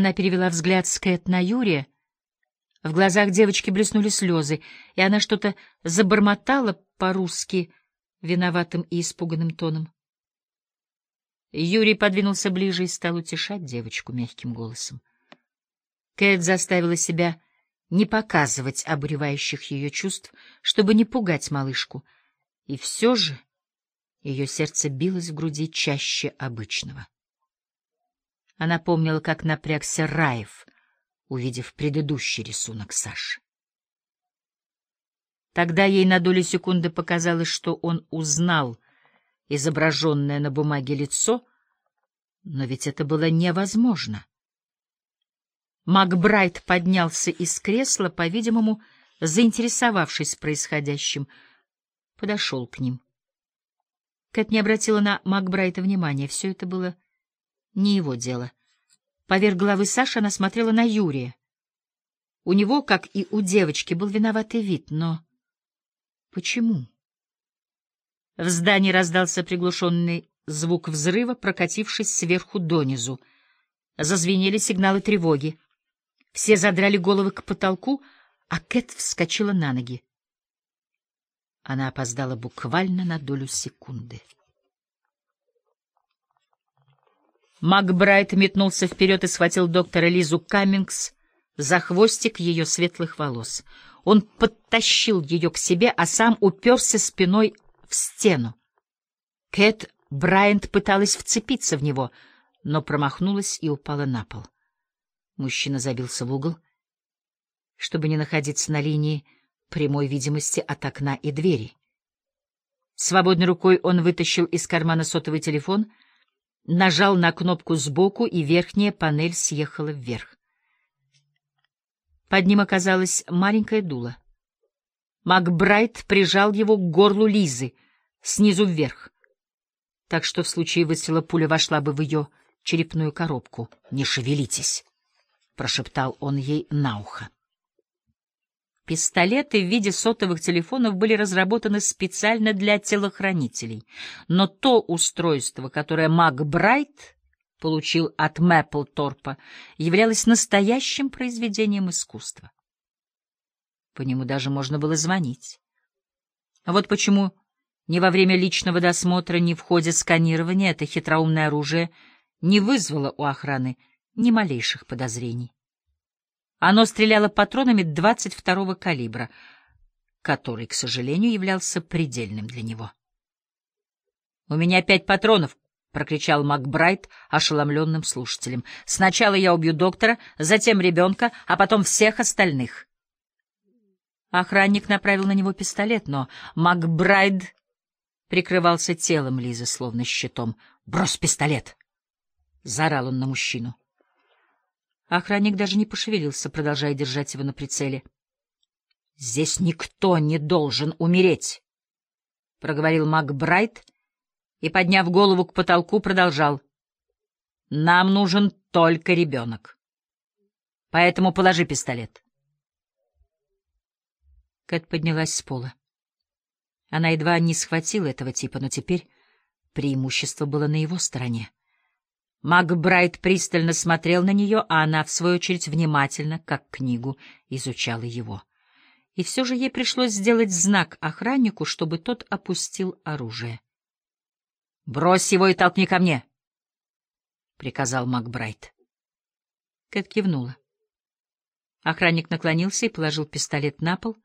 Она перевела взгляд с Кэт на Юрия. В глазах девочки блеснули слезы, и она что-то забормотала по-русски виноватым и испуганным тоном. Юрий подвинулся ближе и стал утешать девочку мягким голосом. Кэт заставила себя не показывать обуревающих ее чувств, чтобы не пугать малышку, и все же ее сердце билось в груди чаще обычного. Она помнила, как напрягся Раев, увидев предыдущий рисунок Саши. Тогда ей на долю секунды показалось, что он узнал изображенное на бумаге лицо, но ведь это было невозможно. Макбрайт поднялся из кресла, по-видимому, заинтересовавшись происходящим, подошел к ним. Кэт не обратила на Макбрайта внимания, все это было не его дело. Поверх головы Саши она смотрела на Юрия. У него, как и у девочки, был виноватый вид, но почему? В здании раздался приглушенный звук взрыва, прокатившись сверху донизу. Зазвенели сигналы тревоги. Все задрали головы к потолку, а Кэт вскочила на ноги. Она опоздала буквально на долю секунды. Макбрайт метнулся вперед и схватил доктора Лизу Каммингс за хвостик ее светлых волос. Он подтащил ее к себе, а сам уперся спиной в стену. Кэт Брайант пыталась вцепиться в него, но промахнулась и упала на пол. Мужчина забился в угол, чтобы не находиться на линии прямой видимости от окна и двери. Свободной рукой он вытащил из кармана сотовый телефон — нажал на кнопку сбоку, и верхняя панель съехала вверх. Под ним оказалась маленькая дуло. Макбрайт прижал его к горлу Лизы, снизу вверх, так что в случае выстрела пуля вошла бы в ее черепную коробку. «Не шевелитесь!» — прошептал он ей на ухо. Пистолеты в виде сотовых телефонов были разработаны специально для телохранителей, но то устройство, которое Макбрайт получил от Мэпплторпа, являлось настоящим произведением искусства. По нему даже можно было звонить. А вот почему ни во время личного досмотра, ни в ходе сканирования это хитроумное оружие не вызвало у охраны ни малейших подозрений. Оно стреляло патронами 22-го калибра, который, к сожалению, являлся предельным для него. «У меня пять патронов!» — прокричал Макбрайт ошеломленным слушателем. «Сначала я убью доктора, затем ребенка, а потом всех остальных». Охранник направил на него пистолет, но Макбрайт прикрывался телом Лизы, словно щитом. «Брось пистолет!» — заорал он на мужчину. Охранник даже не пошевелился, продолжая держать его на прицеле. — Здесь никто не должен умереть, — проговорил Макбрайт и, подняв голову к потолку, продолжал. — Нам нужен только ребенок. Поэтому положи пистолет. Кэт поднялась с пола. Она едва не схватила этого типа, но теперь преимущество было на его стороне. Макбрайт пристально смотрел на нее, а она, в свою очередь, внимательно, как книгу, изучала его. И все же ей пришлось сделать знак охраннику, чтобы тот опустил оружие. — Брось его и толкни ко мне! — приказал Макбрайт. Кэт кивнула. Охранник наклонился и положил пистолет на пол.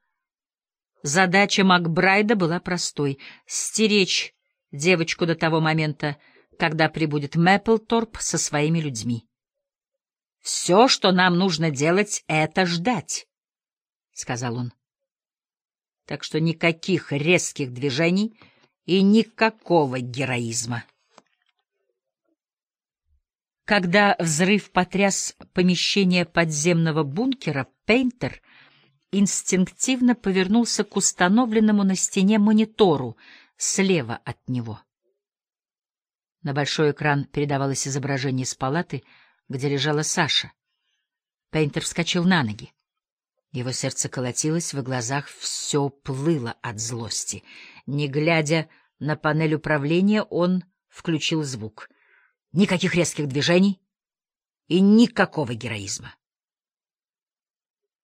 Задача Макбрайда была простой — стеречь девочку до того момента, когда прибудет Мэпплторп со своими людьми. «Все, что нам нужно делать, — это ждать», — сказал он. «Так что никаких резких движений и никакого героизма». Когда взрыв потряс помещение подземного бункера, Пейнтер инстинктивно повернулся к установленному на стене монитору слева от него. На большой экран передавалось изображение из палаты, где лежала Саша. Пейнтер вскочил на ноги. Его сердце колотилось, в глазах все плыло от злости. Не глядя на панель управления, он включил звук. Никаких резких движений, и никакого героизма.